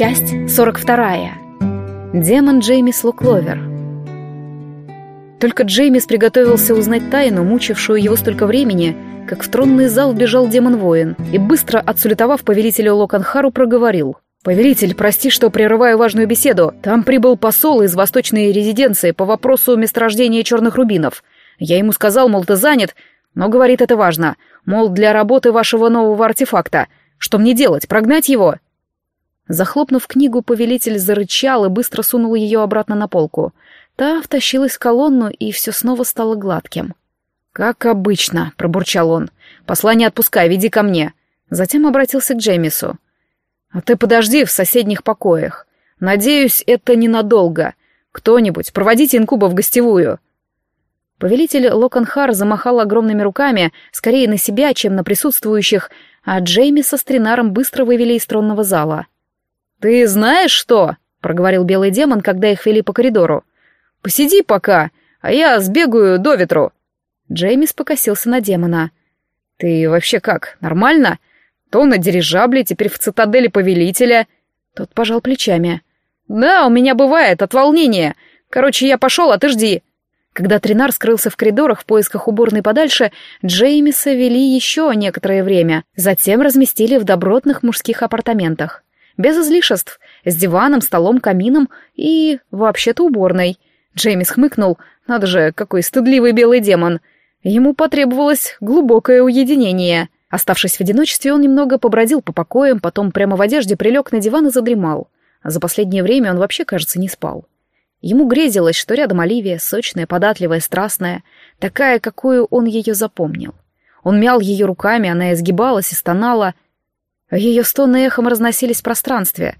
Часть 42. Демон Джеймис Лукловер. Только Джеймис приготовился узнать тайну, мучившую его столько времени, как в тронный зал бежал демон-воин и, быстро отсулетовав повелителю Локанхару, проговорил. «Повелитель, прости, что прерываю важную беседу. Там прибыл посол из восточной резиденции по вопросу месторождения черных рубинов. Я ему сказал, мол, ты занят, но говорит это важно. Мол, для работы вашего нового артефакта. Что мне делать, прогнать его?» Захлопнув книгу, повелитель зарычал и быстро сунул ее обратно на полку. Та втащилась в колонну, и все снова стало гладким. «Как обычно», — пробурчал он. «Послание отпускай, веди ко мне». Затем обратился к Джеймису. «А ты подожди в соседних покоях. Надеюсь, это ненадолго. Кто-нибудь, проводите инкуба в гостевую». Повелитель Локанхар замахал огромными руками, скорее на себя, чем на присутствующих, а Джеймиса с Тринаром быстро вывели из тронного зала. «Ты знаешь что?» — проговорил белый демон, когда их вели по коридору. «Посиди пока, а я сбегаю до ветру». Джеймис покосился на демона. «Ты вообще как, нормально? То на дирижабле, теперь в цитадели повелителя». Тот пожал плечами. «Да, у меня бывает, от волнения. Короче, я пошел, а ты жди». Когда Тринар скрылся в коридорах в поисках уборной подальше, Джеймиса вели еще некоторое время, затем разместили в добротных мужских апартаментах без излишеств, с диваном, столом, камином и вообще-то уборной. Джеймис хмыкнул, надо же, какой стыдливый белый демон. Ему потребовалось глубокое уединение. Оставшись в одиночестве, он немного побродил по покоям, потом прямо в одежде прилег на диван и задремал. За последнее время он вообще, кажется, не спал. Ему грезилось, что рядом Оливия, сочная, податливая, страстная, такая, какую он ее запомнил. Он мял ее руками, она изгибалась и стонала — ее стоны эхом разносились в пространстве.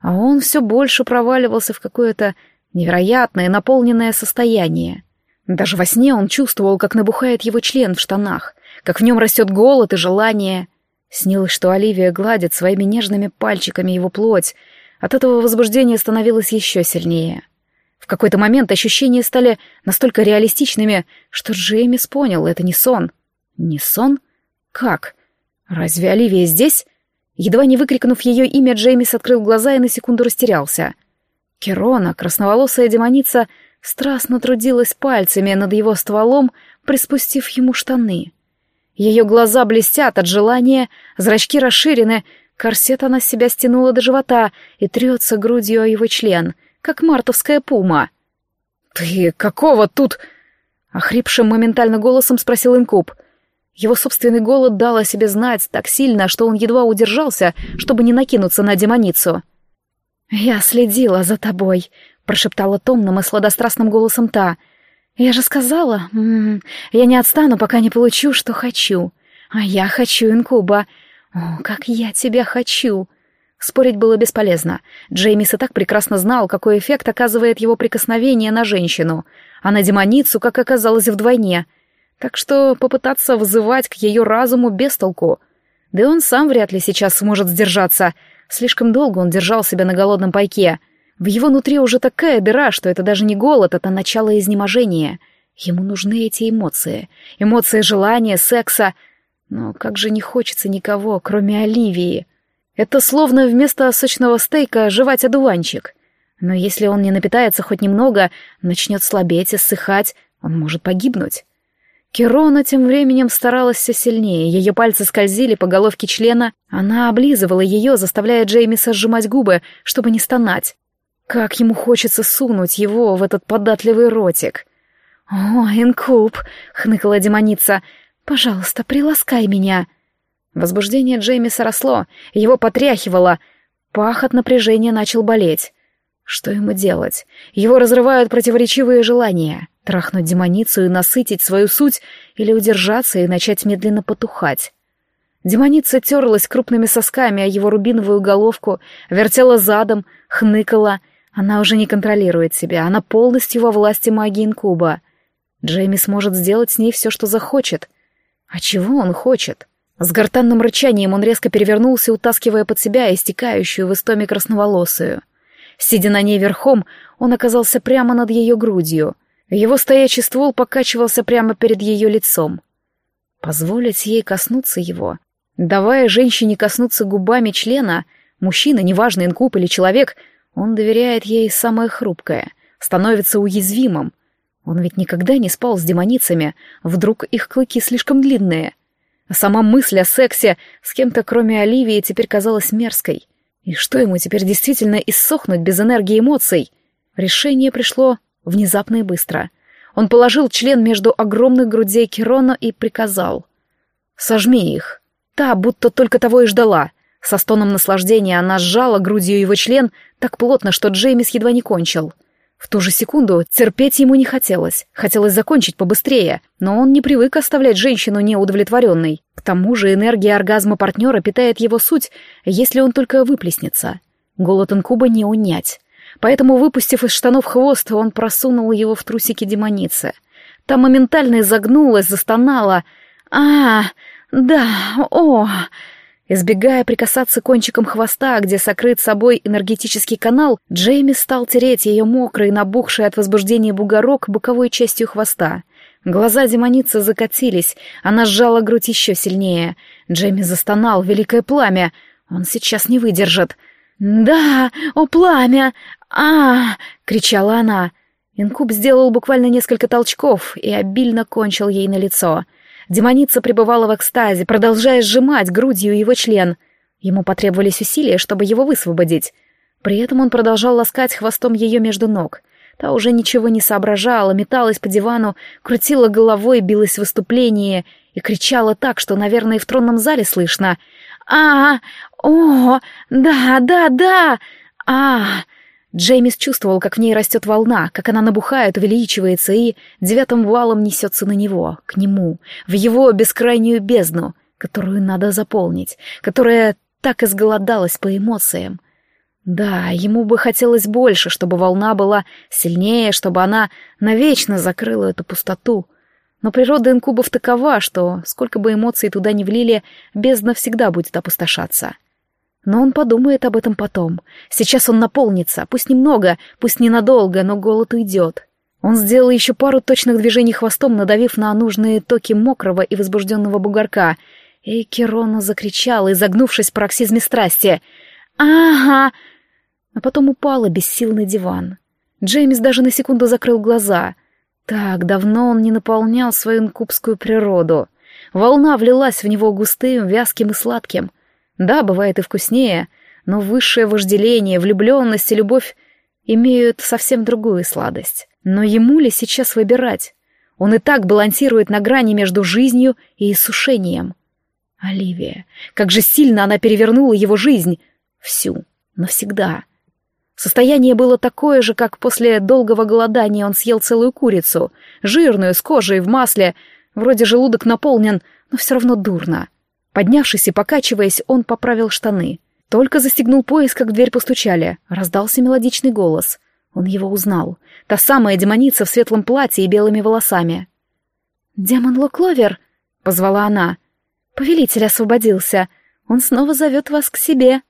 А он все больше проваливался в какое-то невероятное, наполненное состояние. Даже во сне он чувствовал, как набухает его член в штанах, как в нем растет голод и желание. Снилось, что Оливия гладит своими нежными пальчиками его плоть. От этого возбуждение становилось еще сильнее. В какой-то момент ощущения стали настолько реалистичными, что Джеймис понял, это не сон. Не сон? Как? «Разве Оливия здесь?» Едва не выкрикнув ее имя, Джеймис открыл глаза и на секунду растерялся. Керона, красноволосая демоница, страстно трудилась пальцами над его стволом, приспустив ему штаны. Ее глаза блестят от желания, зрачки расширены, корсет она с себя стянула до живота и трется грудью о его член, как мартовская пума. «Ты какого тут?» — охрипшим моментально голосом спросил инкуб — его собственный голод дал о себе знать так сильно, что он едва удержался, чтобы не накинуться на демоницу. «Я следила за тобой», — прошептала томным и сладострастным голосом та. «Я же сказала, м -м, я не отстану, пока не получу, что хочу. А я хочу инкуба. О, как я тебя хочу!» Спорить было бесполезно. Джеймис и так прекрасно знал, какой эффект оказывает его прикосновение на женщину, а на демоницу, как оказалось, вдвойне — так что попытаться вызывать к ее разуму без толку. Да и он сам вряд ли сейчас сможет сдержаться. Слишком долго он держал себя на голодном пайке. В его нутре уже такая дыра, что это даже не голод, это начало изнеможения. Ему нужны эти эмоции. Эмоции желания, секса. Но как же не хочется никого, кроме Оливии. Это словно вместо сочного стейка жевать одуванчик. Но если он не напитается хоть немного, начнет слабеть и ссыхать, он может погибнуть. Керона тем временем старалась все сильнее, ее пальцы скользили по головке члена, она облизывала ее, заставляя Джеймиса сжимать губы, чтобы не стонать. Как ему хочется сунуть его в этот податливый ротик. «О, инкуб!» — хныкала демоница. «Пожалуйста, приласкай меня!» Возбуждение Джеймиса росло, его потряхивало. Пах от напряжения начал болеть. Что ему делать? Его разрывают противоречивые желания. Трахнуть демоницу и насытить свою суть или удержаться и начать медленно потухать. Демоница терлась крупными сосками о его рубиновую головку, вертела задом, хныкала. Она уже не контролирует себя, она полностью во власти магии инкуба. Джейми сможет сделать с ней все, что захочет. А чего он хочет? С гортанным рычанием он резко перевернулся, утаскивая под себя истекающую в истоме красноволосую. Сидя на ней верхом, он оказался прямо над ее грудью — его стоячий ствол покачивался прямо перед ее лицом. Позволить ей коснуться его, давая женщине коснуться губами члена, Мужчина, неважно, инкуб или человек, он доверяет ей самое хрупкое, становится уязвимым. Он ведь никогда не спал с демоницами, вдруг их клыки слишком длинные. А сама мысль о сексе с кем-то, кроме Оливии, теперь казалась мерзкой. И что ему теперь действительно иссохнуть без энергии эмоций? Решение пришло внезапно и быстро. Он положил член между огромных грудей Кирона и приказал. «Сожми их». Та будто только того и ждала. Со стоном наслаждения она сжала грудью его член так плотно, что Джеймис едва не кончил. В ту же секунду терпеть ему не хотелось. Хотелось закончить побыстрее, но он не привык оставлять женщину неудовлетворенной. К тому же энергия оргазма партнера питает его суть, если он только выплеснется. Голод инкуба не унять. Поэтому, выпустив из штанов хвост, он просунул его в трусики демоницы. Та моментально изогнулась, застонала. «А, да, о!» Избегая прикасаться кончиком хвоста, где сокрыт собой энергетический канал, Джейми стал тереть ее мокрый, набухший от возбуждения бугорок боковой частью хвоста. Глаза демоницы закатились, она сжала грудь еще сильнее. Джейми застонал, великое пламя. Он сейчас не выдержит. «Да, о пламя! а кричала она. Инкуб сделал буквально несколько толчков и обильно кончил ей на лицо — Демоница пребывала в экстазе, продолжая сжимать грудью его член. Ему потребовались усилия, чтобы его высвободить. При этом он продолжал ласкать хвостом ее между ног. Та уже ничего не соображала, металась по дивану, крутила головой, билась в выступлении и кричала так, что, наверное, и в тронном зале слышно. «А, о, да, да, да, а, Джеймис чувствовал, как в ней растет волна, как она набухает, увеличивается и девятым валом несется на него, к нему, в его бескрайнюю бездну, которую надо заполнить, которая так изголодалась по эмоциям. Да, ему бы хотелось больше, чтобы волна была сильнее, чтобы она навечно закрыла эту пустоту. Но природа инкубов такова, что, сколько бы эмоций туда ни влили, бездна всегда будет опустошаться. — но он подумает об этом потом. Сейчас он наполнится, пусть немного, пусть ненадолго, но голод уйдет. Он сделал еще пару точных движений хвостом, надавив на нужные токи мокрого и возбужденного бугорка. И Керона закричал, изогнувшись в пароксизме страсти. «Ага!» А потом упала без сил на диван. Джеймс даже на секунду закрыл глаза. Так давно он не наполнял свою инкубскую природу. Волна влилась в него густым, вязким и сладким — да, бывает и вкуснее, но высшее вожделение, влюбленность и любовь имеют совсем другую сладость. Но ему ли сейчас выбирать? Он и так балансирует на грани между жизнью и иссушением. Оливия, как же сильно она перевернула его жизнь. Всю, навсегда. Состояние было такое же, как после долгого голодания он съел целую курицу, жирную, с кожей, в масле. Вроде желудок наполнен, но все равно дурно. Поднявшись и покачиваясь, он поправил штаны. Только застегнул пояс, как в дверь постучали. Раздался мелодичный голос. Он его узнал. Та самая демоница в светлом платье и белыми волосами. «Демон Лукловер!» — позвала она. «Повелитель освободился. Он снова зовет вас к себе».